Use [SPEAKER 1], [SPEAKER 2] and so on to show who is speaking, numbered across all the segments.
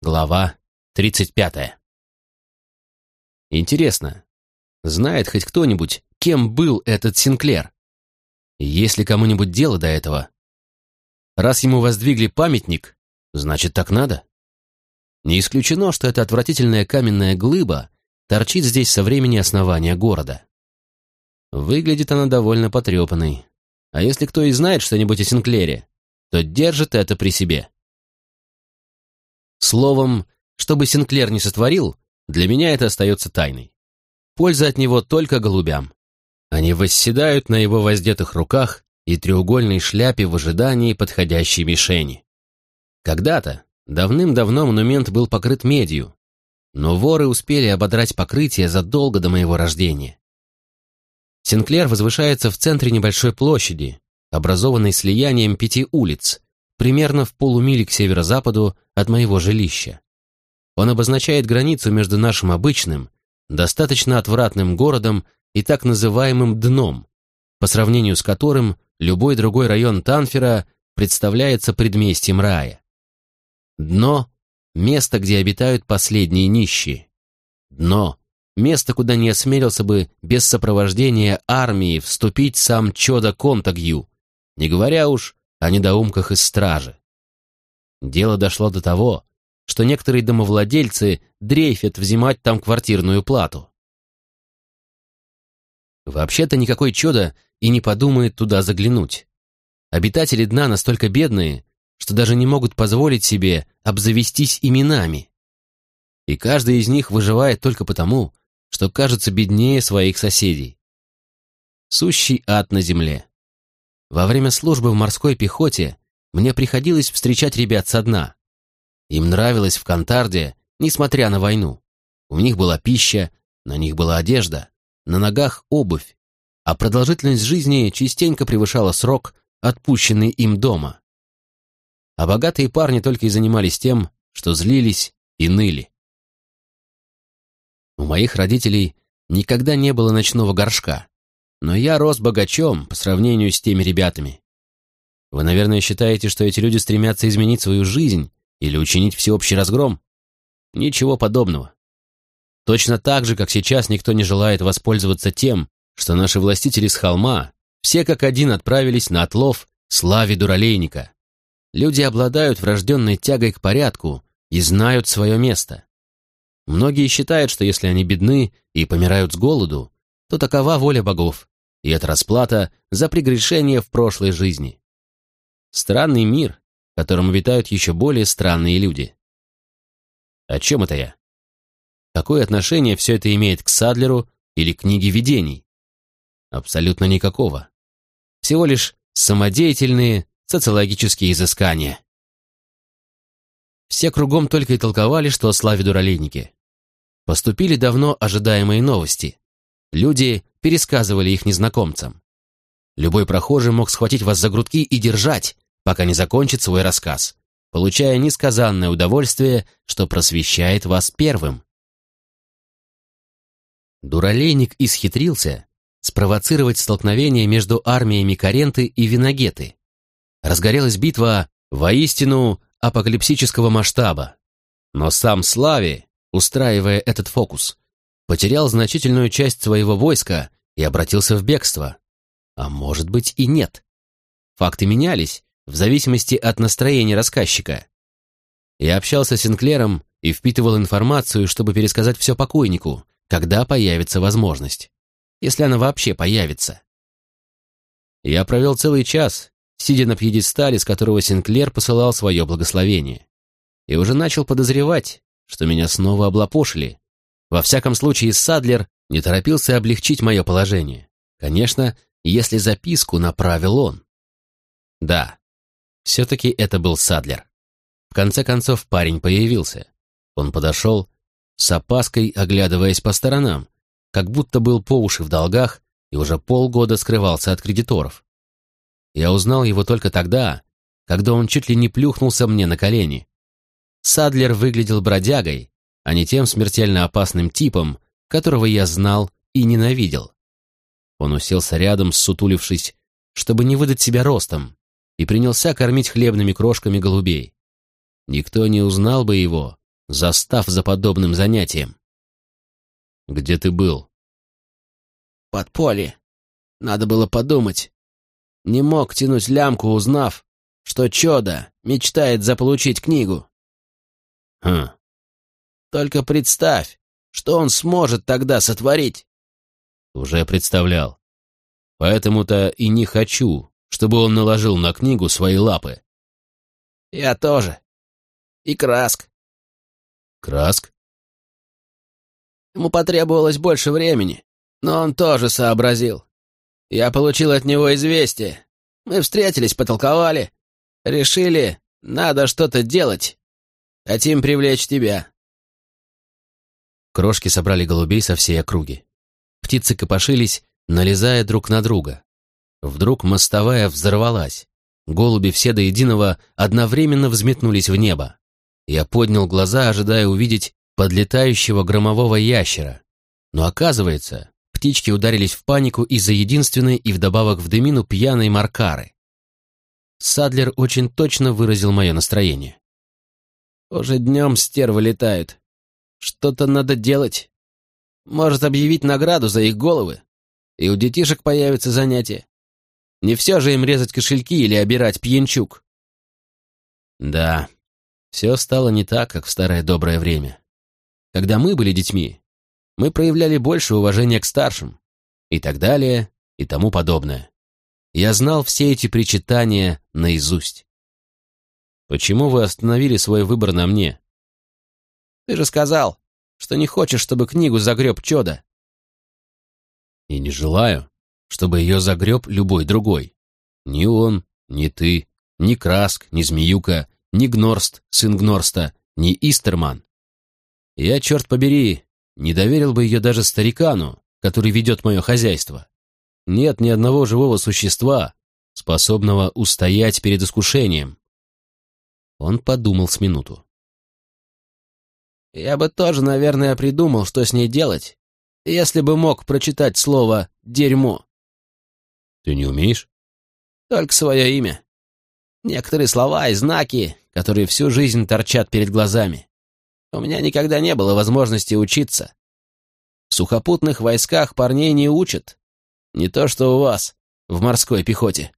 [SPEAKER 1] Глава 35. Интересно, знает хоть кто-нибудь, кем был этот Синклер? Есть ли кому-нибудь дело до этого? Раз ему воздвигли памятник, значит, так надо? Не исключено, что эта отвратительная каменная глыба торчит здесь со времени основания города. Выглядит она довольно потрепанной. А если кто и знает что-нибудь о Синклере, то держит это при себе. Словом, чтобы Синклер не сотворил, для меня это остается тайной. Польза от него только голубям. Они восседают на его воздетых руках и треугольной шляпе в ожидании подходящей мишени. Когда-то, давным-давно монумент был покрыт медью, но воры успели ободрать покрытие задолго до моего рождения. Синклер возвышается в центре небольшой площади, образованной слиянием пяти улиц, примерно в полумиле к северо-западу от моего жилища. Он обозначает границу между нашим обычным, достаточно отвратным городом и так называемым дном, по сравнению с которым любой другой район Танфера представляется предместьем рая. Дно — место, где обитают последние нищие. Дно — место, куда не осмелился бы без сопровождения армии вступить сам Чода Контагью, не говоря уж о недоумках из стражи. Дело дошло до того, что некоторые домовладельцы дрейфят взимать там квартирную плату. Вообще-то никакой чудо и не подумает туда заглянуть. Обитатели дна настолько бедные, что даже не могут позволить себе обзавестись именами. И каждый из них выживает только потому, что кажется беднее своих соседей. Сущий ад на земле. Во время службы в морской пехоте мне приходилось встречать ребят со дна. Им нравилось в Кантарде, несмотря на войну. У них была пища, на них была одежда, на ногах обувь, а продолжительность жизни частенько превышала срок, отпущенный им дома. А богатые парни только и занимались тем, что злились и ныли. У моих родителей никогда не было ночного горшка, но я рос богачом по сравнению с теми ребятами. Вы, наверное, считаете, что эти люди стремятся изменить свою жизнь или учинить всеобщий разгром? Ничего подобного. Точно так же, как сейчас никто не желает воспользоваться тем, что наши властители с холма все как один отправились на отлов славе дуралейника. Люди обладают врожденной тягой к порядку и знают свое место. Многие считают, что если они бедны и помирают с голоду, то такова воля богов, и это расплата за прегрешение в прошлой жизни. Странный мир, в котором обитают еще более странные люди. О чем это я? Какое отношение все это имеет к Садлеру или книге видений? Абсолютно никакого. Всего лишь самодеятельные социологические изыскания. Все кругом только и толковали, что о славе дуралейники. Поступили давно ожидаемые новости. Люди пересказывали их незнакомцам. Любой прохожий мог схватить вас за грудки и держать, пока не закончит свой рассказ, получая несказанное удовольствие, что просвещает вас первым. Дуралейник исхитрился спровоцировать столкновение между армиями Каренты и Виногеты. Разгорелась битва воистину апокалипсического масштаба. Но сам Слави, устраивая этот фокус, потерял значительную часть своего войска и обратился в бегство. А может быть и нет. Факты менялись в зависимости от настроения рассказчика. Я общался с Синклером и впитывал информацию, чтобы пересказать все покойнику, когда появится возможность. Если она вообще появится. Я провел целый час, сидя на пьедестале, с которого Синклер посылал свое благословение. И уже начал подозревать, что меня снова облапошили, во всяком случае, Садлер не торопился облегчить мое положение. Конечно, если записку направил он. Да, все-таки это был Садлер. В конце концов парень появился. Он подошел, с опаской оглядываясь по сторонам, как будто был по уши в долгах и уже полгода скрывался от кредиторов. Я узнал его только тогда, когда он чуть ли не плюхнулся мне на колени. Садлер выглядел бродягой, а не тем смертельно опасным типом, которого я знал и ненавидел. Он уселся рядом, сутулившись, чтобы не выдать себя ростом, и принялся кормить хлебными крошками голубей. Никто не узнал бы его, застав за подобным занятием. «Где ты был?»
[SPEAKER 2] «Подполье. Надо было подумать. Не мог тянуть лямку, узнав, что Чода мечтает заполучить книгу.
[SPEAKER 1] Хм.
[SPEAKER 2] Только представь, что он сможет тогда сотворить.
[SPEAKER 1] Уже представлял. Поэтому-то и не хочу, чтобы он наложил на книгу свои лапы.
[SPEAKER 2] Я тоже. И Краск.
[SPEAKER 1] Краск?
[SPEAKER 2] Ему потребовалось больше времени, но он тоже сообразил. Я получил от него известие. Мы встретились, потолковали. Решили, надо что-то делать. Хотим привлечь тебя.
[SPEAKER 1] Крошки собрали голубей со всей округи. Птицы копошились, налезая друг на друга. Вдруг мостовая взорвалась. Голуби все до единого одновременно взметнулись в небо. Я поднял глаза, ожидая увидеть подлетающего громового ящера. Но оказывается, птички ударились в панику из-за единственной и вдобавок в дымину пьяной маркары. Садлер очень точно выразил мое настроение.
[SPEAKER 2] «Уже днем стервы летают. Что-то надо делать. Может, объявить награду за их головы? И у детишек появится занятие. Не все же им резать кошельки или обирать пьянчук».
[SPEAKER 1] Да, все стало не так, как в старое доброе время. Когда мы были детьми, мы проявляли больше уважения к старшим, и так далее, и тому подобное. Я знал все эти причитания наизусть. Почему вы остановили свой выбор на мне?
[SPEAKER 2] Ты же сказал, что не хочешь, чтобы книгу загреб Чода.
[SPEAKER 1] И не желаю, чтобы ее загреб любой другой. Ни он, ни ты, ни Краск, ни Змеюка, ни Гнорст, сын Гнорста, ни Истерман. Я, черт побери, не доверил бы ее даже старикану, который ведет мое хозяйство. Нет ни одного живого существа, способного устоять перед искушением. Он подумал с минуту.
[SPEAKER 2] Я бы тоже, наверное, придумал, что с ней делать, если бы мог прочитать слово «дерьмо».
[SPEAKER 1] Ты не умеешь?
[SPEAKER 2] Только свое имя. Некоторые слова и знаки, которые всю жизнь торчат перед глазами. У меня никогда не было возможности учиться. В сухопутных войсках парней не учат. Не то, что у вас, в морской пехоте.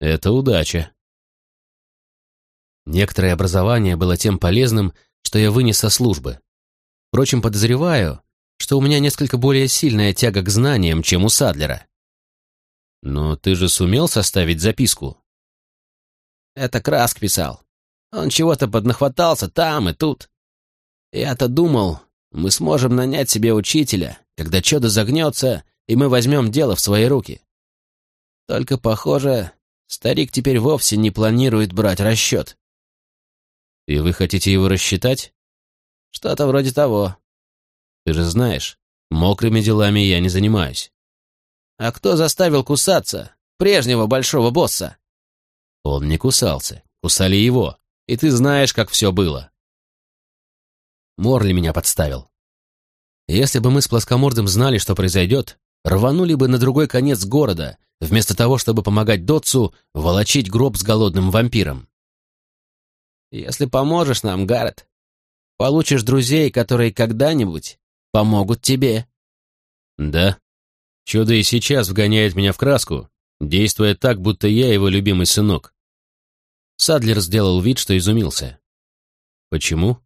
[SPEAKER 1] Это удача. Некоторое образование было тем полезным, что я вынес со службы. Впрочем, подозреваю, что у меня несколько более сильная тяга к знаниям, чем у Садлера. Но ты же сумел составить записку?
[SPEAKER 2] Это Краск писал. Он чего-то поднахватался там и тут. Я-то думал, мы сможем нанять себе учителя, когда чудо загнется, и мы возьмем дело в свои руки. Только, похоже, старик теперь вовсе не планирует брать расчет.
[SPEAKER 1] И вы хотите его рассчитать?
[SPEAKER 2] Что-то вроде того.
[SPEAKER 1] Ты же знаешь, мокрыми делами я не занимаюсь.
[SPEAKER 2] А кто заставил кусаться прежнего большого босса?
[SPEAKER 1] Он не кусался, кусали его, и ты знаешь, как все было. Морли меня подставил. Если бы мы с плоскомордым знали, что произойдет, рванули бы на другой конец города, вместо того, чтобы помогать Дотсу волочить гроб с голодным вампиром.
[SPEAKER 2] Если поможешь нам, Гаррет, получишь друзей, которые когда-нибудь помогут тебе.
[SPEAKER 1] Да. Чудо и сейчас вгоняет меня в краску, действуя так, будто я его любимый сынок. Садлер сделал вид, что изумился. Почему?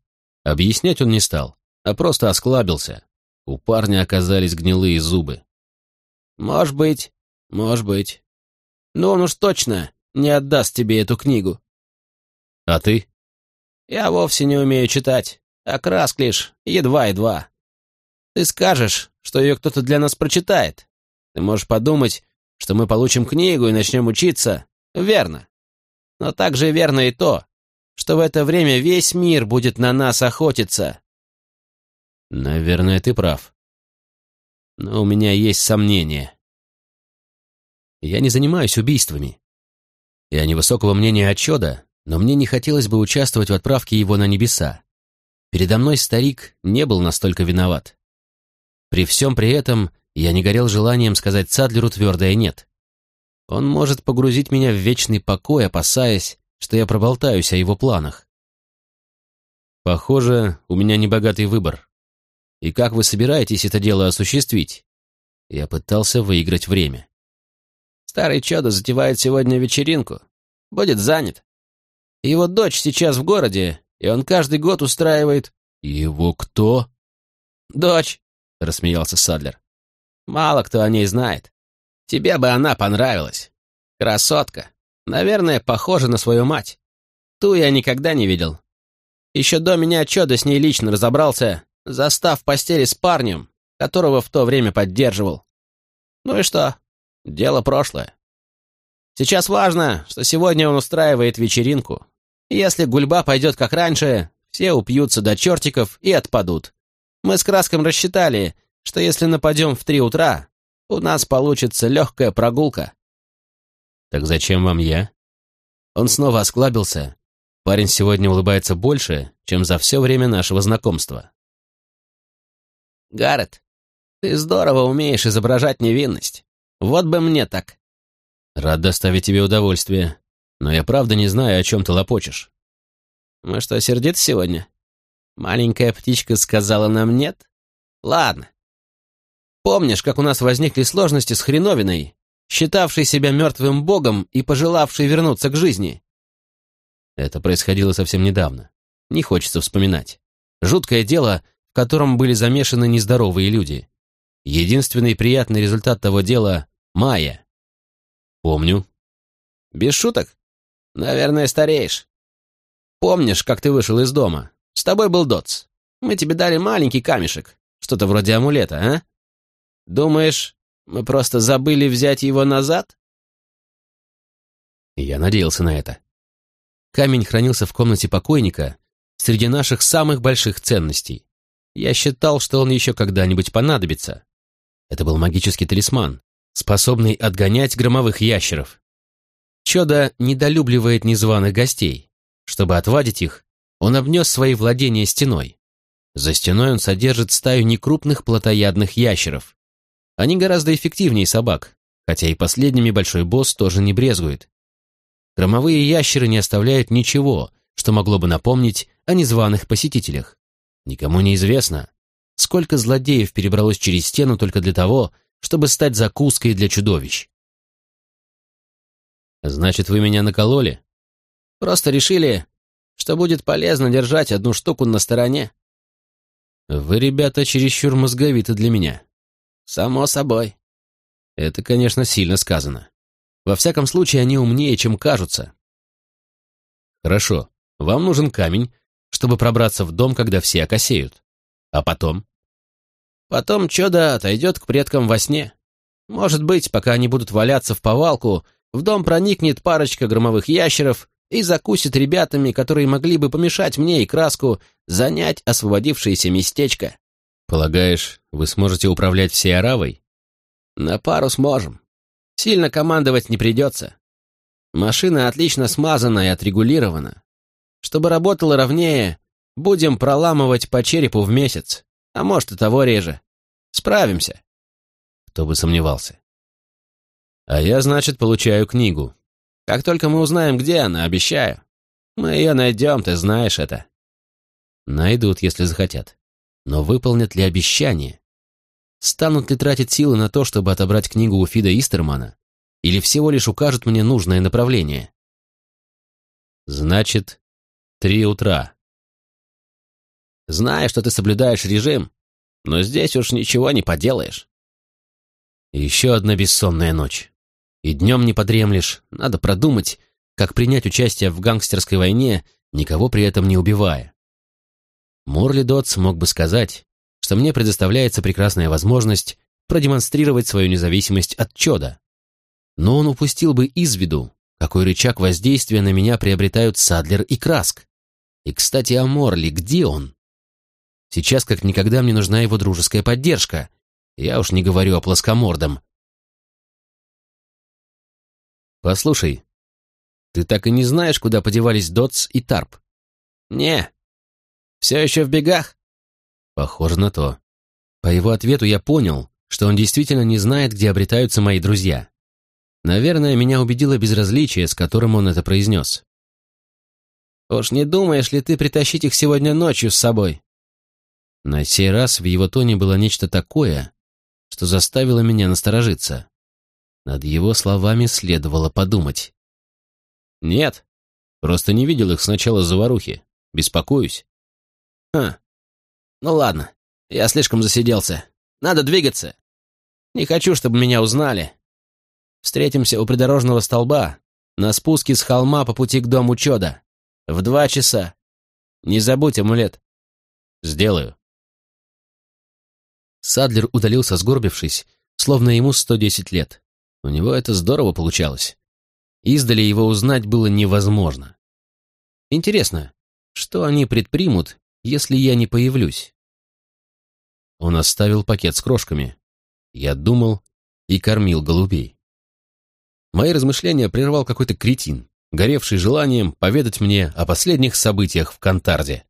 [SPEAKER 1] Объяснять он не стал, а просто осклабился. У парня оказались гнилые зубы.
[SPEAKER 2] «Может быть, может быть. Но он уж точно не отдаст тебе эту книгу».
[SPEAKER 1] «А ты?»
[SPEAKER 2] «Я вовсе не умею читать, а краск лишь едва-едва. Ты скажешь, что ее кто-то для нас прочитает. Ты можешь подумать, что мы получим книгу и начнем учиться. Верно. Но также верно и то, что в это время весь мир будет на нас охотиться.
[SPEAKER 1] Наверное, ты прав. Но у меня есть сомнения. Я не занимаюсь убийствами. Я невысокого мнения отчета, но мне не хотелось бы участвовать в отправке его на небеса. Передо мной старик не был настолько виноват. При всем при этом я не горел желанием сказать Садлеру твердое «нет». Он может погрузить меня в вечный покой, опасаясь, что я проболтаюсь о его планах. Похоже, у меня небогатый выбор. И как вы собираетесь это дело осуществить? Я пытался выиграть время.
[SPEAKER 2] Старый Чёда затевает сегодня вечеринку. Будет занят. Его дочь сейчас в городе, и он каждый год устраивает...
[SPEAKER 1] Его кто?
[SPEAKER 2] Дочь, рассмеялся Садлер. Мало кто о ней знает. Тебе бы она понравилась. Красотка. Наверное, похожа на свою мать. Ту я никогда не видел. Еще до меня Чёда с ней лично разобрался, застав в постели с парнем, которого в то время поддерживал. Ну и что? Дело прошлое. Сейчас важно, что сегодня он устраивает вечеринку. Если гульба пойдет как раньше, все упьются до чертиков и отпадут. Мы с Краском рассчитали, что если нападем в три утра, у нас получится легкая прогулка.
[SPEAKER 1] Так зачем вам я? Он снова осклабился. Парень сегодня улыбается больше, чем за все время нашего знакомства.
[SPEAKER 2] Гаррет, ты здорово умеешь изображать невинность. Вот бы мне так.
[SPEAKER 1] Рад доставить тебе удовольствие, но я правда не знаю, о чем ты лопочешь.
[SPEAKER 2] Мы что, сердиты сегодня? Маленькая птичка сказала нам нет? Ладно. Помнишь, как у нас возникли сложности с хреновиной, считавшей себя мертвым богом и пожелавшей вернуться к жизни?
[SPEAKER 1] Это происходило совсем недавно. Не хочется вспоминать. Жуткое дело, в котором были замешаны нездоровые люди. Единственный приятный результат того дела — Майя. Помню.
[SPEAKER 2] Без шуток? Наверное, стареешь. Помнишь, как ты вышел из дома? С тобой был Дотс. Мы тебе дали маленький камешек. Что-то вроде амулета, а? Думаешь, мы просто забыли взять его назад?
[SPEAKER 1] Я надеялся на это. Камень хранился в комнате покойника среди наших самых больших ценностей. Я считал, что он еще когда-нибудь понадобится. Это был магический талисман, способный отгонять громовых ящеров. Чудо недолюбливает незваных гостей. Чтобы отвадить их, он обнес свои владения стеной. За стеной он содержит стаю некрупных плотоядных ящеров. Они гораздо эффективнее собак, хотя и последними большой босс тоже не брезгует. Громовые ящеры не оставляют ничего, что могло бы напомнить о незваных посетителях. Никому не известно, сколько злодеев перебралось через стену только для того, чтобы стать закуской для чудовищ. «Значит, вы меня накололи?»
[SPEAKER 2] «Просто решили, что будет полезно держать одну штуку на стороне».
[SPEAKER 1] «Вы, ребята, чересчур мозговиты для меня».
[SPEAKER 2] «Само собой».
[SPEAKER 1] «Это, конечно, сильно сказано. Во всяком случае, они умнее, чем кажутся». «Хорошо, вам нужен камень, чтобы пробраться в дом, когда все окосеют. А потом?
[SPEAKER 2] Потом чудо отойдет к предкам во сне. Может быть, пока они будут валяться в повалку, в дом проникнет парочка громовых ящеров и закусит ребятами, которые могли бы помешать мне и краску занять освободившееся местечко.
[SPEAKER 1] Полагаешь, вы сможете управлять всей Аравой?
[SPEAKER 2] На пару сможем. Сильно командовать не придется. Машина отлично смазана и отрегулирована. Чтобы работала ровнее, Будем проламывать по черепу в месяц, а может и того реже. Справимся.
[SPEAKER 1] Кто бы сомневался. А я, значит, получаю книгу.
[SPEAKER 2] Как только мы узнаем, где она, обещаю. Мы ее найдем, ты знаешь это.
[SPEAKER 1] Найдут, если захотят. Но выполнят ли обещание? Станут ли тратить силы на то, чтобы отобрать книгу у Фида Истермана? Или всего лишь укажут мне нужное направление? Значит, три утра.
[SPEAKER 2] Знаю, что ты соблюдаешь режим, но здесь уж ничего не поделаешь.
[SPEAKER 1] Еще одна бессонная ночь. И днем не подремлешь, надо продумать, как принять участие в гангстерской войне, никого при этом не убивая. Морли Дотс мог бы сказать, что мне предоставляется прекрасная возможность продемонстрировать свою независимость от чода. Но он упустил бы из виду, какой рычаг воздействия на меня приобретают Садлер и Краск. И, кстати, о Морли, где он? Сейчас как никогда мне нужна его дружеская поддержка. Я уж не говорю о плоскомордом. Послушай, ты так и не знаешь, куда подевались Дотс и Тарп?
[SPEAKER 2] Не. Все еще в бегах?
[SPEAKER 1] Похоже на то. По его ответу я понял, что он действительно не знает, где обретаются мои друзья. Наверное, меня убедило безразличие, с которым он это произнес.
[SPEAKER 2] Уж не думаешь ли ты притащить их сегодня ночью с собой?»
[SPEAKER 1] На сей раз в его тоне было нечто такое, что заставило меня насторожиться. Над его словами следовало подумать.
[SPEAKER 2] «Нет,
[SPEAKER 1] просто не видел их сначала заварухи. Беспокоюсь».
[SPEAKER 2] «Хм, ну ладно, я слишком засиделся. Надо двигаться. Не хочу, чтобы меня узнали. Встретимся у придорожного столба на спуске с холма по пути к дому Чода. В два часа. Не забудь амулет».
[SPEAKER 1] «Сделаю». Садлер удалился, сгорбившись, словно ему 110 лет. У него это здорово получалось. Издали его узнать было невозможно. Интересно, что они предпримут, если я не появлюсь? Он оставил пакет с крошками. Я думал и кормил голубей. Мои размышления прервал какой-то кретин, горевший желанием поведать мне о последних событиях в Кантарде.